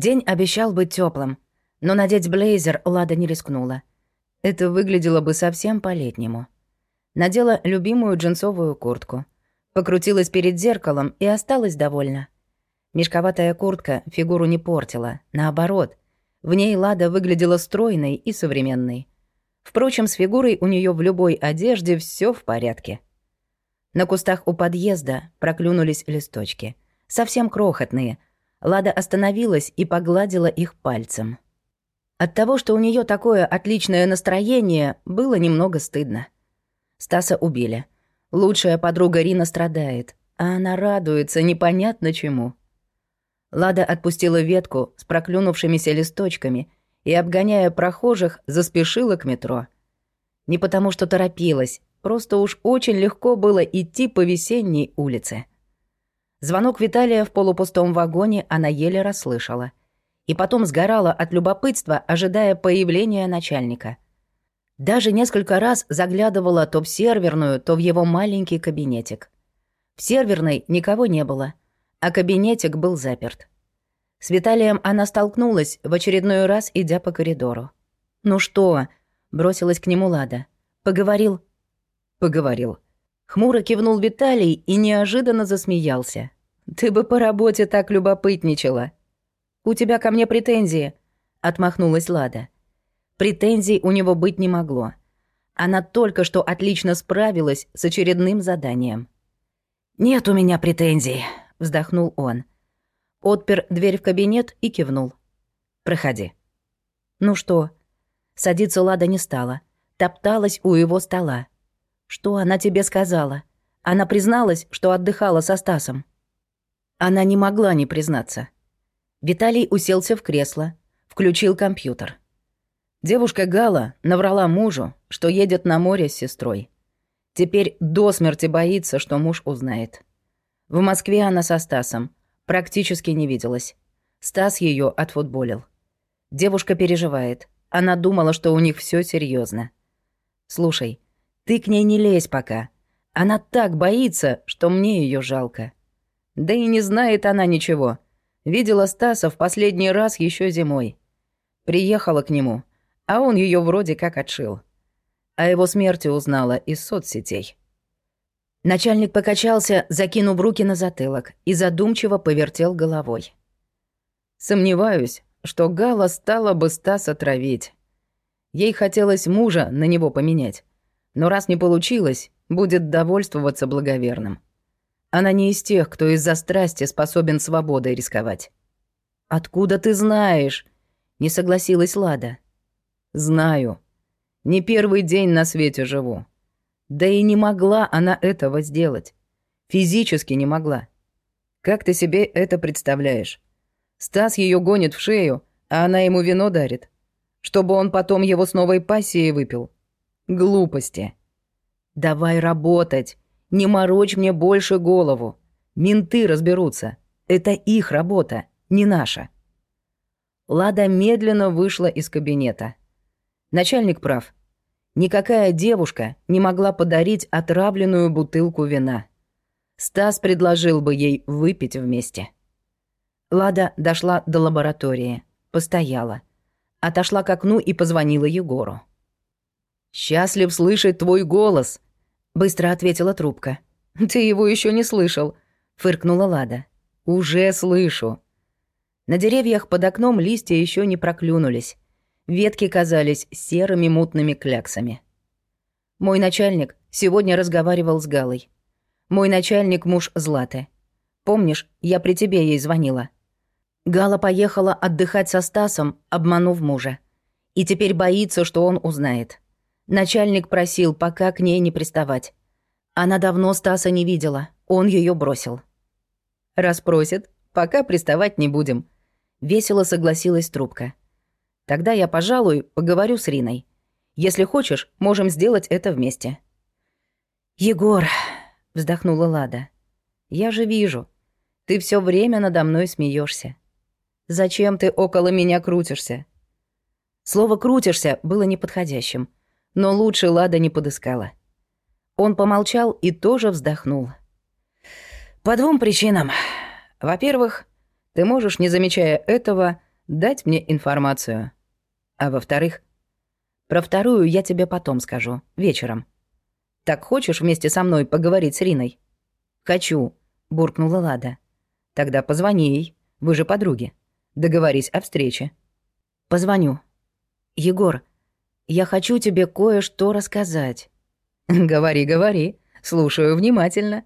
День обещал быть теплым, но надеть блейзер Лада не рискнула. Это выглядело бы совсем по-летнему. Надела любимую джинсовую куртку. Покрутилась перед зеркалом и осталась довольна. Мешковатая куртка фигуру не портила, наоборот. В ней Лада выглядела стройной и современной. Впрочем, с фигурой у нее в любой одежде все в порядке. На кустах у подъезда проклюнулись листочки. Совсем крохотные. Лада остановилась и погладила их пальцем. От того, что у нее такое отличное настроение, было немного стыдно. Стаса убили. Лучшая подруга Рина страдает, а она радуется непонятно чему. Лада отпустила ветку с проклюнувшимися листочками и, обгоняя прохожих, заспешила к метро. Не потому что торопилась, просто уж очень легко было идти по весенней улице. Звонок Виталия в полупустом вагоне она еле расслышала. И потом сгорала от любопытства, ожидая появления начальника. Даже несколько раз заглядывала то в серверную, то в его маленький кабинетик. В серверной никого не было, а кабинетик был заперт. С Виталием она столкнулась в очередной раз, идя по коридору. «Ну что?» — бросилась к нему Лада. «Поговорил?» «Поговорил». Хмуро кивнул Виталий и неожиданно засмеялся. «Ты бы по работе так любопытничала». «У тебя ко мне претензии», — отмахнулась Лада. Претензий у него быть не могло. Она только что отлично справилась с очередным заданием. «Нет у меня претензий», — вздохнул он. Отпер дверь в кабинет и кивнул. «Проходи». «Ну что?» Садиться Лада не стала. Топталась у его стола. «Что она тебе сказала?» Она призналась, что отдыхала со Стасом. Она не могла не признаться. Виталий уселся в кресло, включил компьютер. Девушка Гала наврала мужу, что едет на море с сестрой. Теперь до смерти боится, что муж узнает. В Москве она со Стасом, Практически не виделась. Стас ее отфутболил. Девушка переживает. Она думала, что у них все серьезно. Слушай, ты к ней не лезь пока. Она так боится, что мне ее жалко. Да и не знает она ничего. Видела Стаса в последний раз еще зимой. Приехала к нему, а он ее вроде как отшил. О его смерти узнала из соцсетей. Начальник покачался, закинув руки на затылок, и задумчиво повертел головой. «Сомневаюсь, что Гала стала бы Стаса травить. Ей хотелось мужа на него поменять. Но раз не получилось, будет довольствоваться благоверным. Она не из тех, кто из-за страсти способен свободой рисковать». «Откуда ты знаешь?» — не согласилась Лада. «Знаю. Не первый день на свете живу. Да и не могла она этого сделать. Физически не могла. Как ты себе это представляешь? Стас ее гонит в шею, а она ему вино дарит. Чтобы он потом его с новой пассией выпил. Глупости. Давай работать. Не морочь мне больше голову. Менты разберутся. Это их работа, не наша. Лада медленно вышла из кабинета. Начальник прав. Никакая девушка не могла подарить отравленную бутылку вина. Стас предложил бы ей выпить вместе. Лада дошла до лаборатории, постояла. Отошла к окну и позвонила Егору. «Счастлив слышать твой голос», — быстро ответила трубка. «Ты его еще не слышал», — фыркнула Лада. «Уже слышу». На деревьях под окном листья еще не проклюнулись. Ветки казались серыми мутными кляксами. Мой начальник сегодня разговаривал с Галой. Мой начальник — муж Златы. Помнишь, я при тебе ей звонила? Гала поехала отдыхать со Стасом, обманув мужа. И теперь боится, что он узнает. Начальник просил пока к ней не приставать. Она давно Стаса не видела, он ее бросил. «Раз просит, пока приставать не будем», — весело согласилась трубка. Тогда я, пожалуй, поговорю с Риной. Если хочешь, можем сделать это вместе». «Егор», — вздохнула Лада, — «я же вижу. Ты все время надо мной смеешься. Зачем ты около меня крутишься?» Слово «крутишься» было неподходящим, но лучше Лада не подыскала. Он помолчал и тоже вздохнул. «По двум причинам. Во-первых, ты можешь, не замечая этого, дать мне информацию. А во-вторых, про вторую я тебе потом скажу, вечером. Так хочешь вместе со мной поговорить с Риной? Хочу, буркнула Лада. Тогда позвони ей, вы же подруги. Договорись о встрече. Позвоню. Егор, я хочу тебе кое-что рассказать. Говори, говори, слушаю внимательно.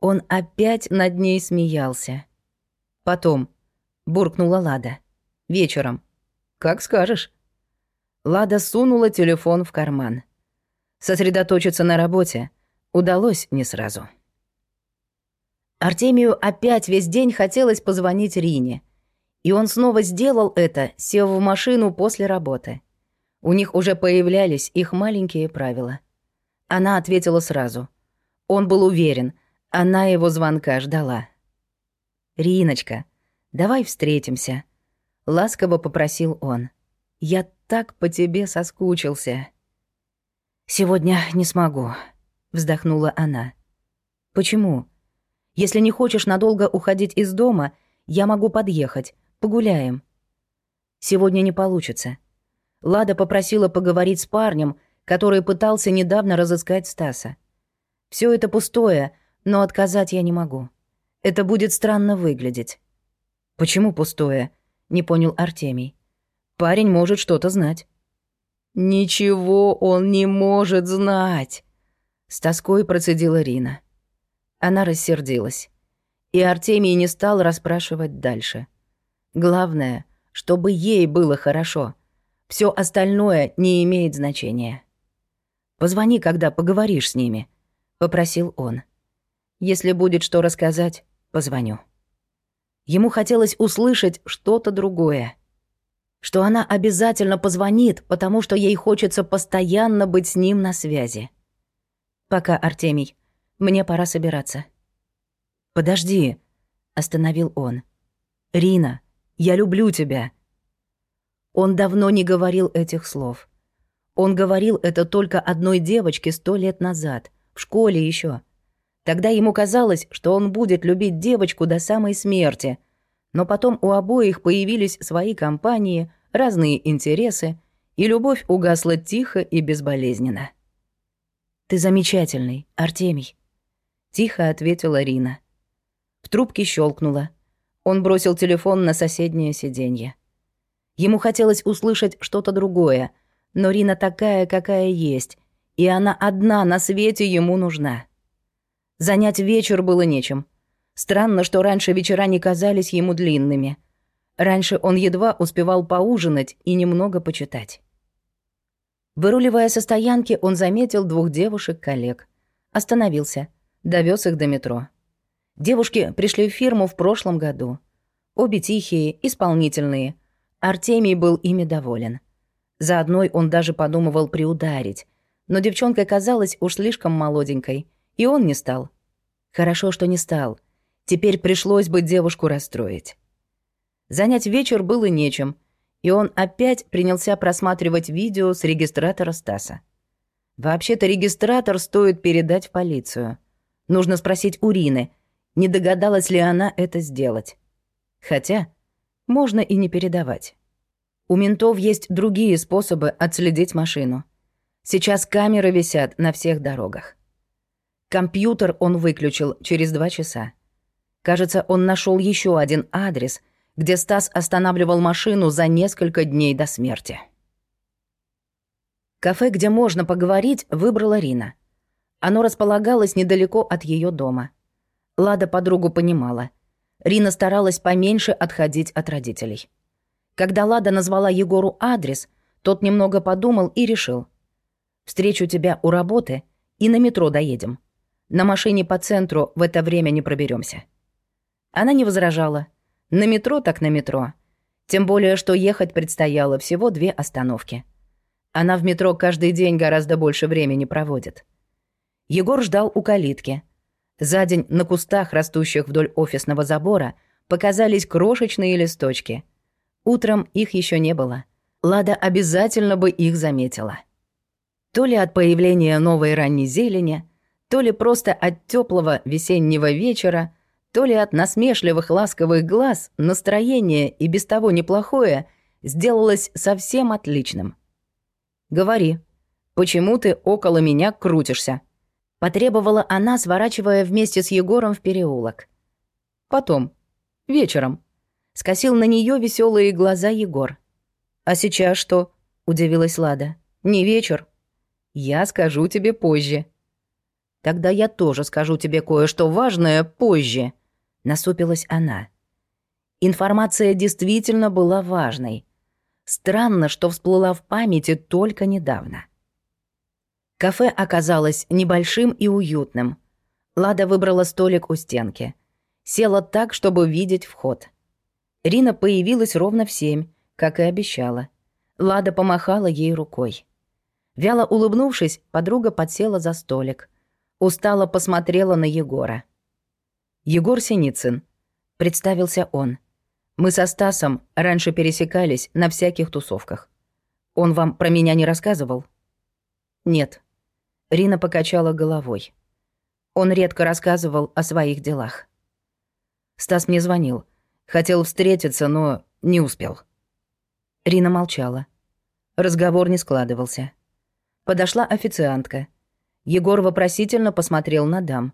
Он опять над ней смеялся. Потом, буркнула Лада. Вечером. Как скажешь. Лада сунула телефон в карман. Сосредоточиться на работе удалось не сразу. Артемию опять весь день хотелось позвонить Рине. И он снова сделал это, сев в машину после работы. У них уже появлялись их маленькие правила. Она ответила сразу. Он был уверен, она его звонка ждала. «Риночка, давай встретимся», — ласково попросил он. «Я так по тебе соскучился». «Сегодня не смогу», — вздохнула она. «Почему?» Если не хочешь надолго уходить из дома, я могу подъехать. Погуляем». «Сегодня не получится». Лада попросила поговорить с парнем, который пытался недавно разыскать Стаса. Все это пустое, но отказать я не могу. Это будет странно выглядеть». «Почему пустое?» — не понял Артемий. «Парень может что-то знать». «Ничего он не может знать!» С тоской процедила Рина. Она рассердилась. И Артемий не стал расспрашивать дальше. Главное, чтобы ей было хорошо. Все остальное не имеет значения. «Позвони, когда поговоришь с ними», — попросил он. «Если будет что рассказать, позвоню». Ему хотелось услышать что-то другое. Что она обязательно позвонит, потому что ей хочется постоянно быть с ним на связи. «Пока, Артемий. Мне пора собираться». «Подожди», — остановил он. «Рина, я люблю тебя». Он давно не говорил этих слов. Он говорил это только одной девочке сто лет назад, в школе еще. Тогда ему казалось, что он будет любить девочку до самой смерти, но потом у обоих появились свои компании, разные интересы, и любовь угасла тихо и безболезненно. «Ты замечательный, Артемий», Тихо ответила Рина. В трубке щелкнуло. Он бросил телефон на соседнее сиденье. Ему хотелось услышать что-то другое, но Рина такая, какая есть, и она одна на свете ему нужна. Занять вечер было нечем. Странно, что раньше вечера не казались ему длинными. Раньше он едва успевал поужинать и немного почитать. Выруливая со стоянки, он заметил двух девушек-коллег. Остановился — Довез их до метро. Девушки пришли в фирму в прошлом году. Обе тихие, исполнительные. Артемий был ими доволен. За одной он даже подумывал приударить. Но девчонка казалась уж слишком молоденькой, и он не стал. Хорошо, что не стал. Теперь пришлось бы девушку расстроить. Занять вечер было нечем, и он опять принялся просматривать видео с регистратора Стаса. Вообще-то регистратор стоит передать в полицию — Нужно спросить у Рины, не догадалась ли она это сделать. Хотя можно и не передавать. У ментов есть другие способы отследить машину. Сейчас камеры висят на всех дорогах. Компьютер он выключил через два часа. Кажется, он нашел еще один адрес, где Стас останавливал машину за несколько дней до смерти. Кафе, где можно поговорить, выбрала Рина. Оно располагалось недалеко от ее дома. Лада подругу понимала. Рина старалась поменьше отходить от родителей. Когда Лада назвала Егору адрес, тот немного подумал и решил. «Встречу тебя у работы и на метро доедем. На машине по центру в это время не проберемся. Она не возражала. На метро так на метро. Тем более, что ехать предстояло всего две остановки. Она в метро каждый день гораздо больше времени проводит. Егор ждал у калитки. За день на кустах, растущих вдоль офисного забора, показались крошечные листочки. Утром их еще не было. Лада обязательно бы их заметила. То ли от появления новой ранней зелени, то ли просто от теплого весеннего вечера, То ли от насмешливых ласковых глаз настроение и без того неплохое сделалось совсем отличным. «Говори, почему ты около меня крутишься?» Потребовала она, сворачивая вместе с Егором в переулок. «Потом. Вечером». Скосил на нее веселые глаза Егор. «А сейчас что?» — удивилась Лада. «Не вечер. Я скажу тебе позже». «Тогда я тоже скажу тебе кое-что важное позже», — насупилась она. Информация действительно была важной. Странно, что всплыла в памяти только недавно. Кафе оказалось небольшим и уютным. Лада выбрала столик у стенки. Села так, чтобы видеть вход. Рина появилась ровно в семь, как и обещала. Лада помахала ей рукой. Вяло улыбнувшись, подруга подсела за столик. Устало посмотрела на Егора. «Егор Синицын», — представился он. «Мы со Стасом раньше пересекались на всяких тусовках. Он вам про меня не рассказывал?» «Нет». Рина покачала головой. Он редко рассказывал о своих делах. Стас мне звонил. Хотел встретиться, но не успел. Рина молчала. Разговор не складывался. Подошла официантка. Егор вопросительно посмотрел на дам.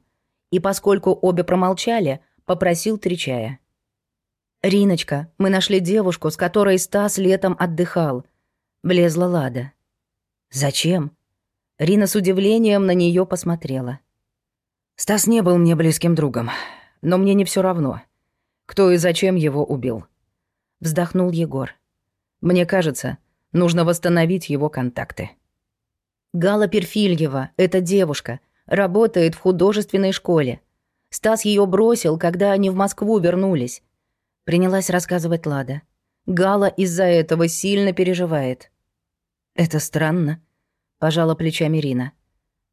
И поскольку обе промолчали, попросил три чая. «Риночка, мы нашли девушку, с которой Стас летом отдыхал», — влезла Лада. «Зачем?» Рина с удивлением на нее посмотрела. «Стас не был мне близким другом, но мне не все равно, кто и зачем его убил». Вздохнул Егор. «Мне кажется, нужно восстановить его контакты». Гала Перфильева, эта девушка, работает в художественной школе. Стас ее бросил, когда они в Москву вернулись. Принялась рассказывать Лада. Гала из-за этого сильно переживает. Это странно, пожала плечами Рина.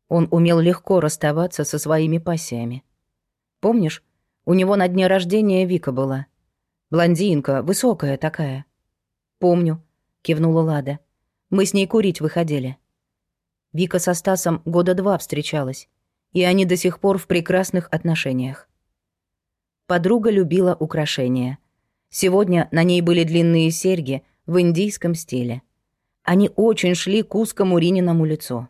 Он умел легко расставаться со своими пассиями. Помнишь, у него на дне рождения Вика была. Блондинка, высокая такая. Помню, кивнула Лада. Мы с ней курить выходили. Вика со Стасом года два встречалась, и они до сих пор в прекрасных отношениях. Подруга любила украшения. Сегодня на ней были длинные серьги в индийском стиле. Они очень шли к узкому Рининому лицу.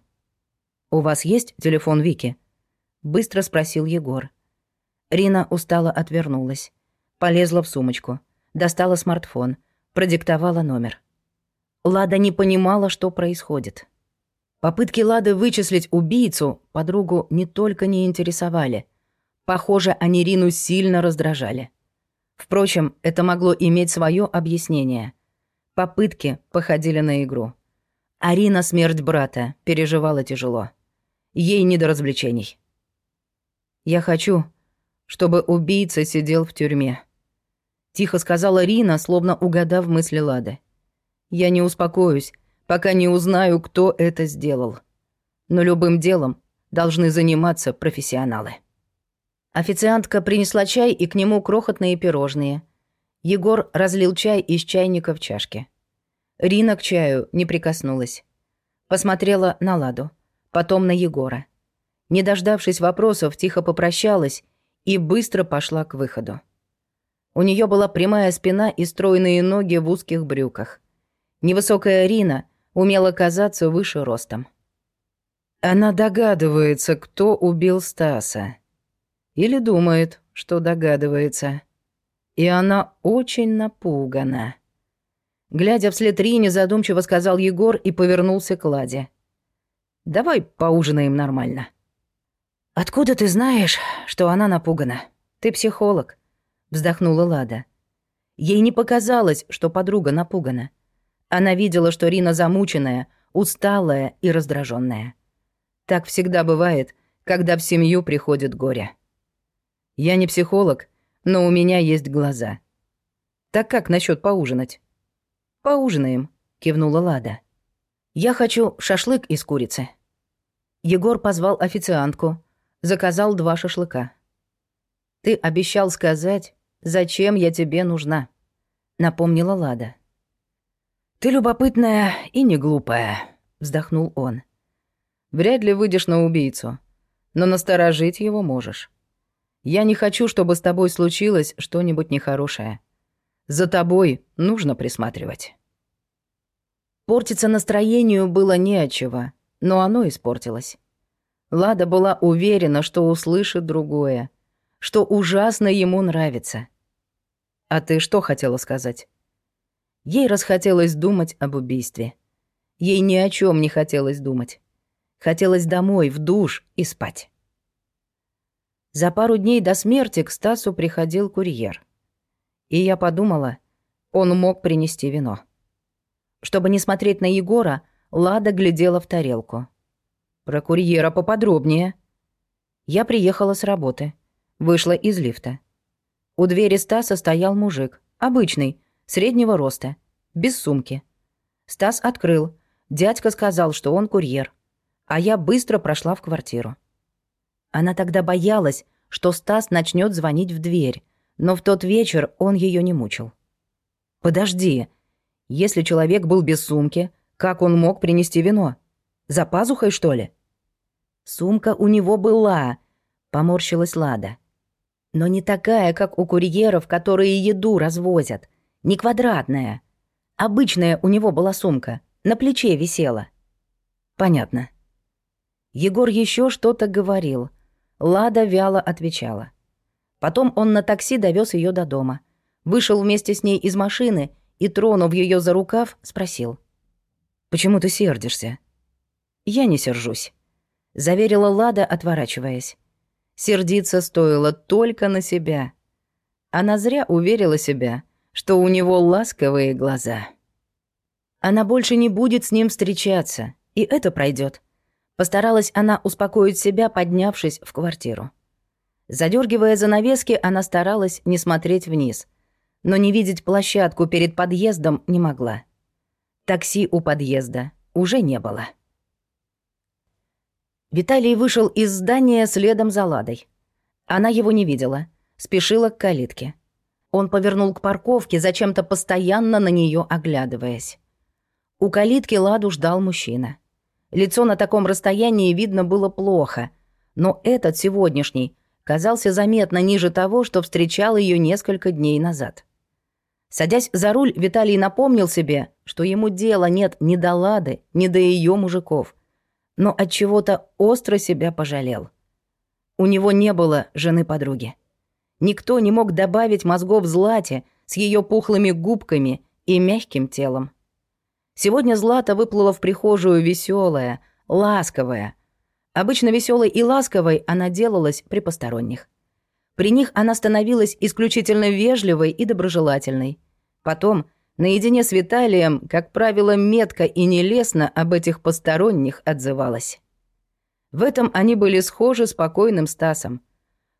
«У вас есть телефон Вики?» — быстро спросил Егор. Рина устало отвернулась. Полезла в сумочку, достала смартфон, продиктовала номер. Лада не понимала, что происходит. Попытки Лады вычислить убийцу подругу не только не интересовали. Похоже, они Рину сильно раздражали. Впрочем, это могло иметь свое объяснение. Попытки походили на игру. Арина смерть брата переживала тяжело. Ей не до развлечений. «Я хочу, чтобы убийца сидел в тюрьме», — тихо сказала Рина, словно угадав мысли Лады. «Я не успокоюсь, пока не узнаю, кто это сделал. Но любым делом должны заниматься профессионалы. Официантка принесла чай и к нему крохотные пирожные. Егор разлил чай из чайника в чашке. Рина к чаю не прикоснулась. Посмотрела на Ладу, потом на Егора. Не дождавшись вопросов, тихо попрощалась и быстро пошла к выходу. У нее была прямая спина и стройные ноги в узких брюках. Невысокая Рина умела казаться выше ростом. Она догадывается, кто убил Стаса. Или думает, что догадывается. И она очень напугана. Глядя вслед Рине, задумчиво сказал Егор и повернулся к Ладе. «Давай поужинаем нормально». «Откуда ты знаешь, что она напугана? Ты психолог», — вздохнула Лада. Ей не показалось, что подруга напугана. Она видела, что Рина замученная, усталая и раздраженная. Так всегда бывает, когда в семью приходит горе. Я не психолог, но у меня есть глаза. Так как насчет поужинать? Поужинаем, кивнула Лада. Я хочу шашлык из курицы. Егор позвал официантку, заказал два шашлыка. Ты обещал сказать, зачем я тебе нужна, напомнила Лада. «Ты любопытная и не глупая», — вздохнул он. «Вряд ли выйдешь на убийцу, но насторожить его можешь. Я не хочу, чтобы с тобой случилось что-нибудь нехорошее. За тобой нужно присматривать». Портиться настроению было нечего, но оно испортилось. Лада была уверена, что услышит другое, что ужасно ему нравится. «А ты что хотела сказать?» Ей расхотелось думать об убийстве. Ей ни о чем не хотелось думать. Хотелось домой, в душ и спать. За пару дней до смерти к Стасу приходил курьер. И я подумала, он мог принести вино. Чтобы не смотреть на Егора, Лада глядела в тарелку. «Про курьера поподробнее». Я приехала с работы. Вышла из лифта. У двери Стаса стоял мужик. Обычный, среднего роста, без сумки. Стас открыл. Дядька сказал, что он курьер. А я быстро прошла в квартиру. Она тогда боялась, что Стас начнет звонить в дверь, но в тот вечер он ее не мучил. «Подожди», если человек был без сумки, как он мог принести вино? За пазухой, что ли? Сумка у него была, поморщилась Лада. Но не такая, как у курьеров, которые еду развозят. Не квадратная. Обычная у него была сумка, на плече висела. Понятно. Егор еще что-то говорил. Лада вяло отвечала. Потом он на такси довез ее до дома. Вышел вместе с ней из машины и, тронув ее за рукав, спросил. «Почему ты сердишься?» «Я не сержусь», — заверила Лада, отворачиваясь. Сердиться стоило только на себя. Она зря уверила себя, что у него ласковые глаза. Она больше не будет с ним встречаться, и это пройдет. Постаралась она успокоить себя, поднявшись в квартиру. Задергивая занавески, она старалась не смотреть вниз, но не видеть площадку перед подъездом не могла. Такси у подъезда уже не было. Виталий вышел из здания следом за Ладой. Она его не видела, спешила к калитке. Он повернул к парковке, зачем-то постоянно на нее оглядываясь. У калитки Ладу ждал мужчина. Лицо на таком расстоянии видно было плохо, но этот сегодняшний казался заметно ниже того, что встречал ее несколько дней назад. Садясь за руль, Виталий напомнил себе, что ему дела нет ни до Лады, ни до ее мужиков. Но от чего-то остро себя пожалел. У него не было жены-подруги. Никто не мог добавить мозгов Злате с ее пухлыми губками и мягким телом. Сегодня Злата выплыла в прихожую веселая, ласковая. Обычно веселой и ласковой она делалась при посторонних. При них она становилась исключительно вежливой и доброжелательной. Потом, наедине с Виталием, как правило, метко и нелестно об этих посторонних отзывалась. В этом они были схожи с покойным Стасом.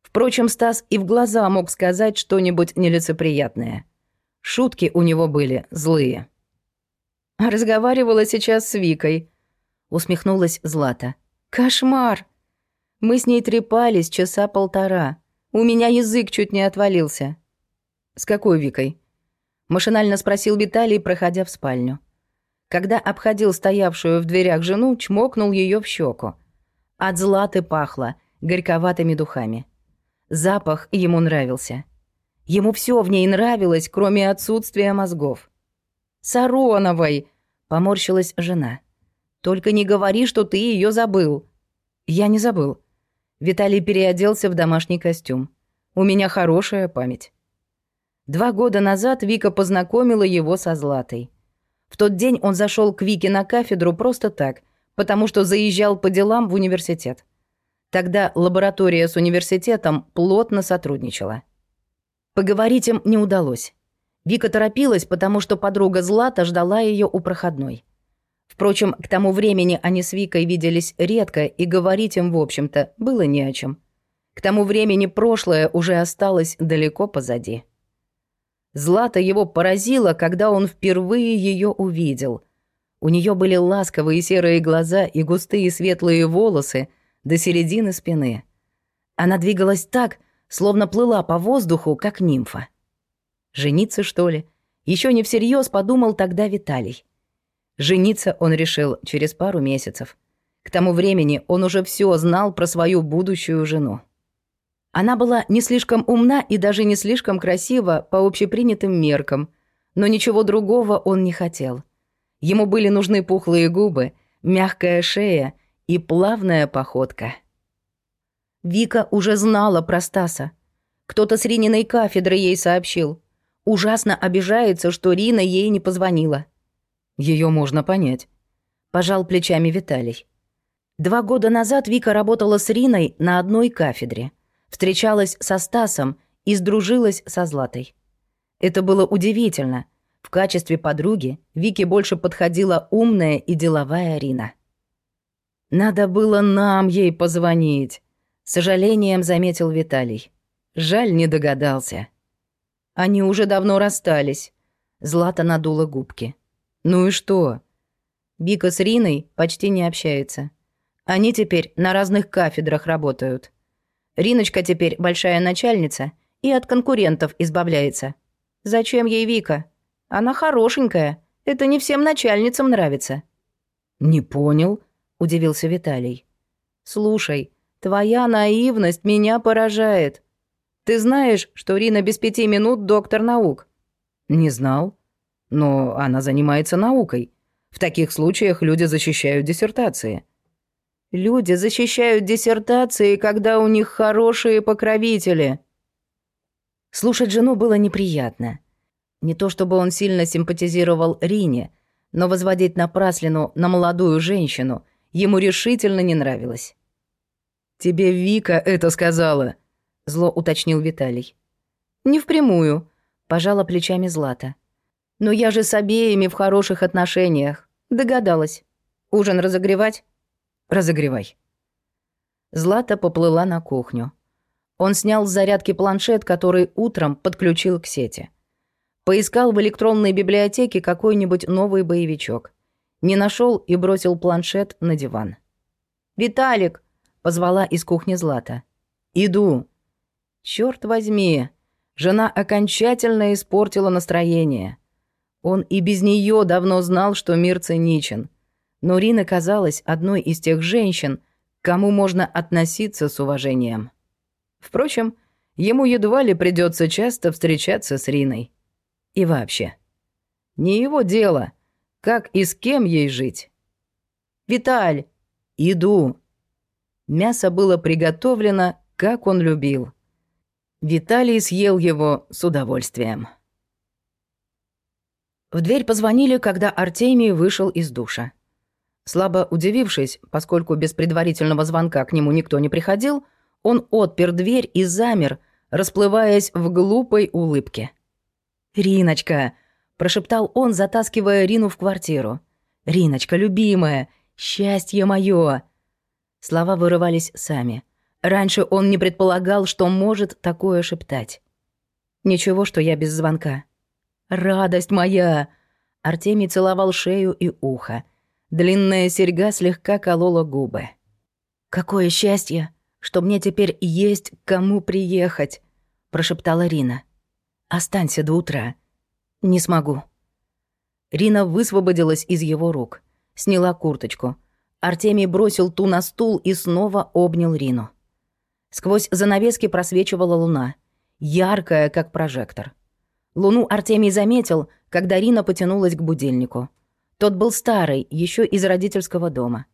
Впрочем, Стас и в глаза мог сказать что-нибудь нелицеприятное. Шутки у него были злые. «Разговаривала сейчас с Викой», — усмехнулась Злата. «Кошмар! Мы с ней трепались часа полтора. У меня язык чуть не отвалился. С какой Викой? Машинально спросил Виталий, проходя в спальню. Когда обходил стоявшую в дверях жену, чмокнул ее в щеку. От златы пахло, горьковатыми духами. Запах ему нравился. Ему все в ней нравилось, кроме отсутствия мозгов. «Сароновой!» — поморщилась жена. «Только не говори, что ты ее забыл». «Я не забыл», Виталий переоделся в домашний костюм. «У меня хорошая память». Два года назад Вика познакомила его со Златой. В тот день он зашел к Вике на кафедру просто так, потому что заезжал по делам в университет. Тогда лаборатория с университетом плотно сотрудничала. Поговорить им не удалось. Вика торопилась, потому что подруга Злата ждала ее у проходной. Впрочем, к тому времени они с Викой виделись редко, и говорить им, в общем-то, было не о чем. К тому времени прошлое уже осталось далеко позади. Злата его поразила, когда он впервые ее увидел. У нее были ласковые серые глаза и густые светлые волосы до середины спины. Она двигалась так, словно плыла по воздуху, как нимфа. «Жениться, что ли?» Еще не всерьез подумал тогда Виталий. Жениться он решил через пару месяцев. К тому времени он уже все знал про свою будущую жену. Она была не слишком умна и даже не слишком красива по общепринятым меркам, но ничего другого он не хотел. Ему были нужны пухлые губы, мягкая шея и плавная походка. Вика уже знала про Стаса. Кто-то с Рининой кафедры ей сообщил. Ужасно обижается, что Рина ей не позвонила. Ее можно понять. Пожал плечами Виталий. Два года назад Вика работала с Риной на одной кафедре. Встречалась со Стасом и сдружилась со Златой. Это было удивительно. В качестве подруги Вике больше подходила умная и деловая Рина. «Надо было нам ей позвонить», — сожалением заметил Виталий. Жаль, не догадался. Они уже давно расстались. Злата надула губки. Ну и что? Вика с Риной почти не общается. Они теперь на разных кафедрах работают. Риночка теперь большая начальница и от конкурентов избавляется. Зачем ей Вика? Она хорошенькая. Это не всем начальницам нравится. Не понял, удивился Виталий. Слушай, Твоя наивность меня поражает. Ты знаешь, что Рина без пяти минут доктор наук? Не знал. Но она занимается наукой. В таких случаях люди защищают диссертации. Люди защищают диссертации, когда у них хорошие покровители. Слушать жену было неприятно. Не то чтобы он сильно симпатизировал Рине, но возводить напраслину на молодую женщину ему решительно не нравилось. «Тебе Вика это сказала», — зло уточнил Виталий. «Не впрямую», — пожала плечами Злата. «Но я же с обеими в хороших отношениях. Догадалась. Ужин разогревать?» «Разогревай». Злата поплыла на кухню. Он снял с зарядки планшет, который утром подключил к сети. Поискал в электронной библиотеке какой-нибудь новый боевичок. Не нашел и бросил планшет на диван. «Виталик, Позвала из кухни Злата. «Иду». Черт возьми, жена окончательно испортила настроение. Он и без нее давно знал, что мир циничен. Но Рина казалась одной из тех женщин, к кому можно относиться с уважением. Впрочем, ему едва ли придется часто встречаться с Риной. И вообще, не его дело, как и с кем ей жить. «Виталь, иду!» Мясо было приготовлено, как он любил. Виталий съел его с удовольствием. В дверь позвонили, когда Артемий вышел из душа. Слабо удивившись, поскольку без предварительного звонка к нему никто не приходил, он отпер дверь и замер, расплываясь в глупой улыбке. «Риночка!» – прошептал он, затаскивая Рину в квартиру. «Риночка, любимая! Счастье мое!» Слова вырывались сами. Раньше он не предполагал, что может такое шептать. «Ничего, что я без звонка». «Радость моя!» Артемий целовал шею и ухо. Длинная серьга слегка колола губы. «Какое счастье, что мне теперь есть к кому приехать!» прошептала Рина. «Останься до утра». «Не смогу». Рина высвободилась из его рук, сняла курточку, Артемий бросил ту на стул и снова обнял Рину. Сквозь занавески просвечивала луна, яркая, как прожектор. Луну Артемий заметил, когда Рина потянулась к будильнику. Тот был старый, еще из родительского дома.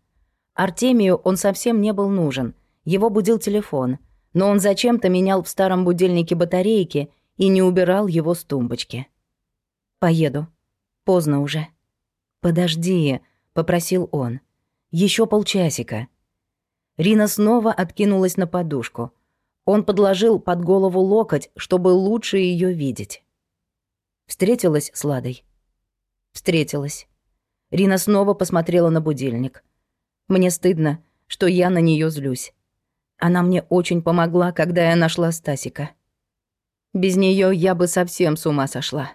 Артемию он совсем не был нужен, его будил телефон, но он зачем-то менял в старом будильнике батарейки и не убирал его с тумбочки. «Поеду. Поздно уже». «Подожди», — попросил он. Еще полчасика. Рина снова откинулась на подушку. Он подложил под голову локоть, чтобы лучше ее видеть. Встретилась с Ладой. Встретилась. Рина снова посмотрела на будильник. Мне стыдно, что я на нее злюсь. Она мне очень помогла, когда я нашла Стасика. Без нее я бы совсем с ума сошла.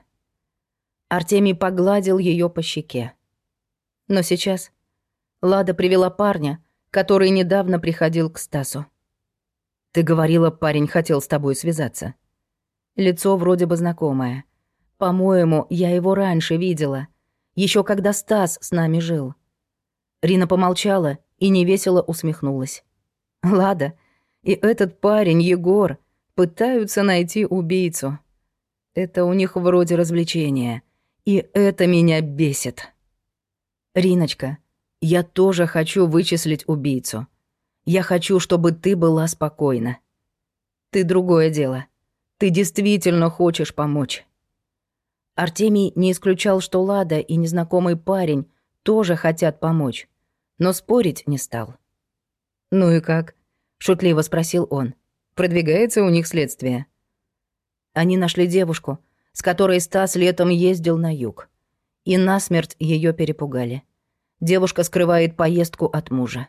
Артемий погладил ее по щеке. Но сейчас Лада привела парня, который недавно приходил к Стасу. «Ты говорила, парень хотел с тобой связаться». Лицо вроде бы знакомое. По-моему, я его раньше видела. еще когда Стас с нами жил. Рина помолчала и невесело усмехнулась. «Лада, и этот парень, Егор, пытаются найти убийцу. Это у них вроде развлечения. И это меня бесит. Риночка, я тоже хочу вычислить убийцу. Я хочу, чтобы ты была спокойна. Ты другое дело. Ты действительно хочешь помочь. Артемий не исключал, что Лада и незнакомый парень тоже хотят помочь, но спорить не стал. «Ну и как?» — шутливо спросил он. «Продвигается у них следствие?» Они нашли девушку, с которой Стас летом ездил на юг. И насмерть ее перепугали. Девушка скрывает поездку от мужа.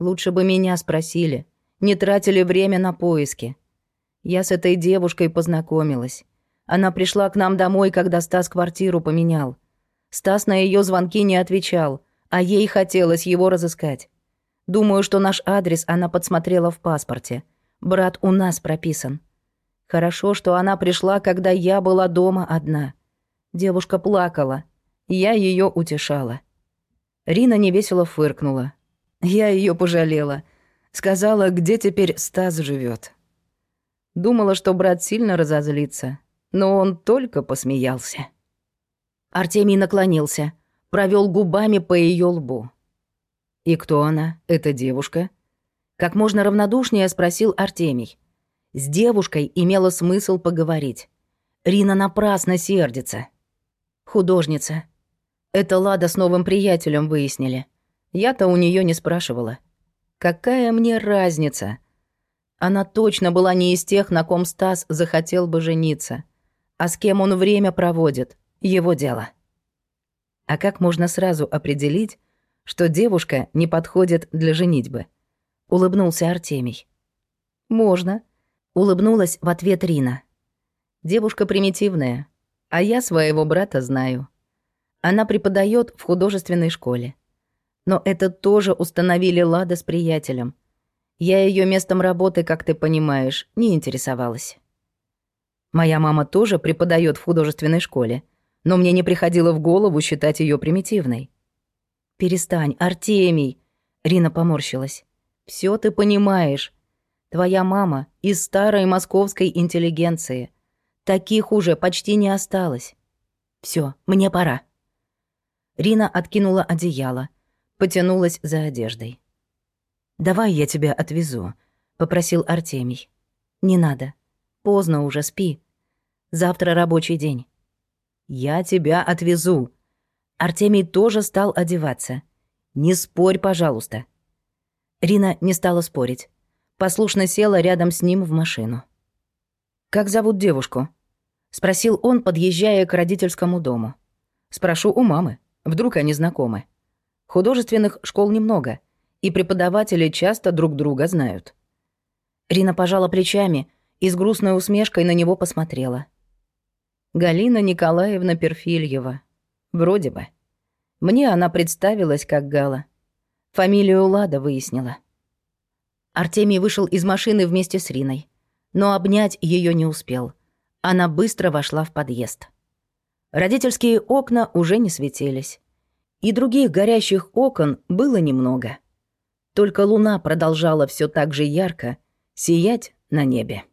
Лучше бы меня спросили, не тратили время на поиски. Я с этой девушкой познакомилась. Она пришла к нам домой, когда Стас квартиру поменял. Стас на ее звонки не отвечал, а ей хотелось его разыскать. Думаю, что наш адрес она подсмотрела в паспорте. Брат у нас прописан. Хорошо, что она пришла, когда я была дома одна. Девушка плакала. Я ее утешала. Рина невесело фыркнула. Я ее пожалела. Сказала, где теперь Стас живет. Думала, что брат сильно разозлится, но он только посмеялся. Артемий наклонился, провел губами по ее лбу. «И кто она, эта девушка?» Как можно равнодушнее спросил Артемий. С девушкой имело смысл поговорить. Рина напрасно сердится. Художница. Это Лада с новым приятелем выяснили. Я-то у нее не спрашивала. Какая мне разница? Она точно была не из тех, на ком Стас захотел бы жениться. А с кем он время проводит — его дело. А как можно сразу определить, что девушка не подходит для женитьбы? Улыбнулся Артемий. Можно. Улыбнулась в ответ Рина. Девушка примитивная, а я своего брата знаю. Она преподает в художественной школе. Но это тоже установили Лада с приятелем — я ее местом работы, как ты понимаешь, не интересовалась. Моя мама тоже преподает в художественной школе, но мне не приходило в голову считать ее примитивной. «Перестань, Артемий!» — Рина поморщилась. Все ты понимаешь. Твоя мама из старой московской интеллигенции. Таких уже почти не осталось. Все, мне пора». Рина откинула одеяло, потянулась за одеждой. «Давай я тебя отвезу», — попросил Артемий. «Не надо. Поздно уже, спи. Завтра рабочий день». «Я тебя отвезу». Артемий тоже стал одеваться. «Не спорь, пожалуйста». Рина не стала спорить. Послушно села рядом с ним в машину. «Как зовут девушку?» — спросил он, подъезжая к родительскому дому. «Спрошу у мамы. Вдруг они знакомы. Художественных школ немного — и преподаватели часто друг друга знают. Рина пожала плечами и с грустной усмешкой на него посмотрела. Галина Николаевна Перфильева. Вроде бы. Мне она представилась как Гала. Фамилию Лада выяснила. Артемий вышел из машины вместе с Риной, но обнять ее не успел. Она быстро вошла в подъезд. Родительские окна уже не светились. И других горящих окон было немного. Только луна продолжала все так же ярко сиять на небе.